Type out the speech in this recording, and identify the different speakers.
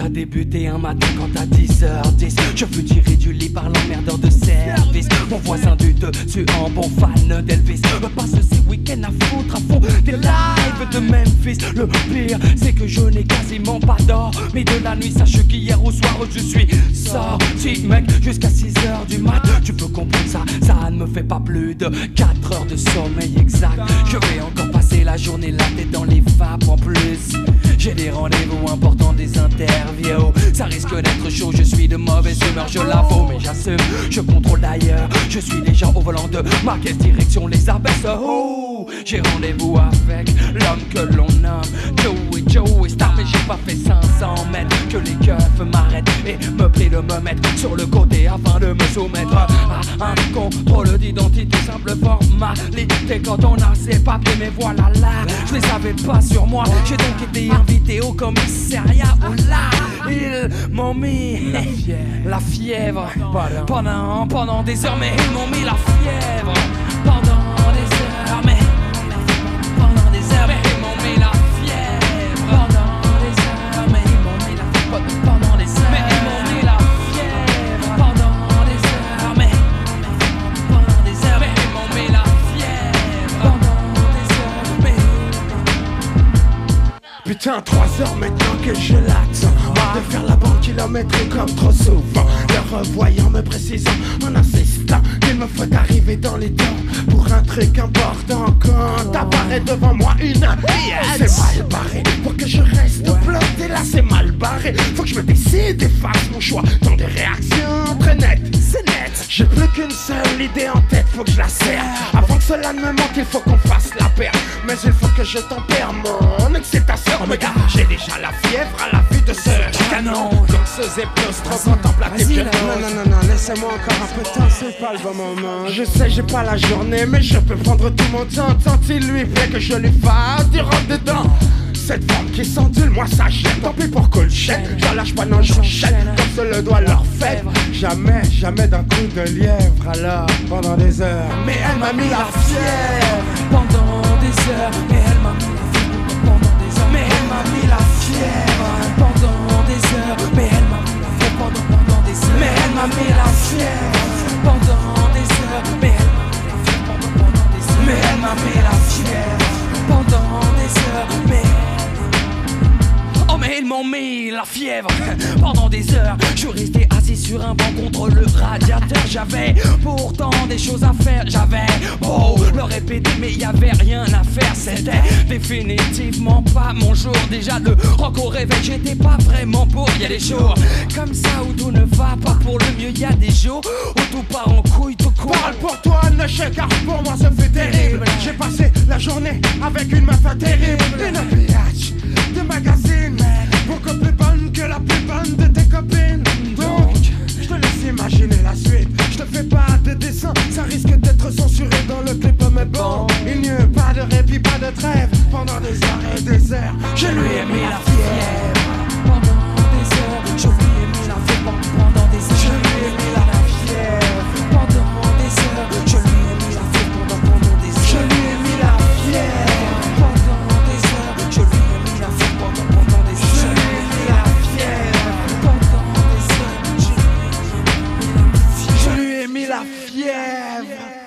Speaker 1: a débuté un matin quand à 10h10 Je fus tiré du lit par l'emmerdeur de service. Mon voisin du dessus en bon fan d'Elvis. Me passe ces week-ends à foutre à fond des lives de Memphis. Le pire c'est que je n'ai quasiment pas d'or Mais de la nuit. Sache qu'hier au soir je suis sorti mec Jusqu'à 6h du mat. Tu peux comprendre ça, ça ne me fait pas plus de 4 heures de sommeil exact. Je vais encore passer la journée là tête dans les vapes en plus. J'ai des rendez-vous importants, Ça risque d'être chaud, je suis de mauvaise humeur, je l'avoue, mais j'assume. Je contrôle d'ailleurs, je suis déjà au volant de ma direction les abaisse. Oh, j'ai rendez-vous avec l'homme que l'on nomme Joey Joey Star, mais j'ai pas fait 500 mètres. Que les keufs m'arrêtent et me prient de me mettre sur le côté afin de me soumettre à un contrôle d'identité, simple formalité. Quand on a ses papiers, mais voilà là, je les avais pas sur moi. J'ai donc été invité au commissariat où là, ils m'ont mis la fièvre pendant, pendant des heures, mais ils m'ont mis la fièvre
Speaker 2: Putain, 3 heures maintenant que je l'attends. De faire la bande kilométrique comme trop souvent. Le revoyant me précisant en insistant Qu'il me faut arriver dans les temps Pour un truc important Quand apparaît devant moi une pièce. C'est mal barré Pour que je reste bloqué là c'est mal barré Faut que je me décide et fasse mon choix. Dans des réactions très nettes C'est net. J'ai plus qu'une seule idée en tête Faut que je la serre cela ne me manque il faut qu'on fasse la paire Mais il faut que je tempère mon excitation Oh god J'ai déjà la fièvre à la vue de ce canon. Danseuse et plus trop contemplative que
Speaker 3: Non, non, non, non, laissez-moi encore un peu de temps, c'est pas le bon moment.
Speaker 2: Je sais j'ai pas la journée mais je peux prendre tout mon temps Tant il lui plaît que je lui fasse du rentre dedans cette femme qui s'endule, moi ça gêne Tant pis pour cool chaîne, j'en lâche pas, non j'enchaîne. Comme se le doit leur fête
Speaker 3: Jamais, jamais d'un coup de lièvre, alors pendant des heures.
Speaker 2: Mais elle m'a mis la fièvre
Speaker 1: mais la fièvre. Pendant des heures Je resté assis sur un banc contre le radiateur. J'avais pourtant des choses à faire. J'avais beau le répéter mais y avait rien à faire. C'était définitivement pas mon jour. Déjà le rock au réveil j'étais pas vraiment pour. Y a des jours comme ça où tout ne va pas pour le mieux. Y a des jours où tout part en couille tout court.
Speaker 2: Parle pour toi, ne chèque, car pour moi ça fait terrible. J'ai passé la journée avec une meuf terrible. Une de magazine Beaucoup plus bonne que la plus bonne de tes copines. Donc, je te laisse imaginer la suite. Je te fais pas de dessin, ça risque d'être censuré dans le clip Mais bon, il n'y a pas de répit, pas de trêve. Pendant des heures et des heures Je lui ai mis la fièvre
Speaker 1: pendant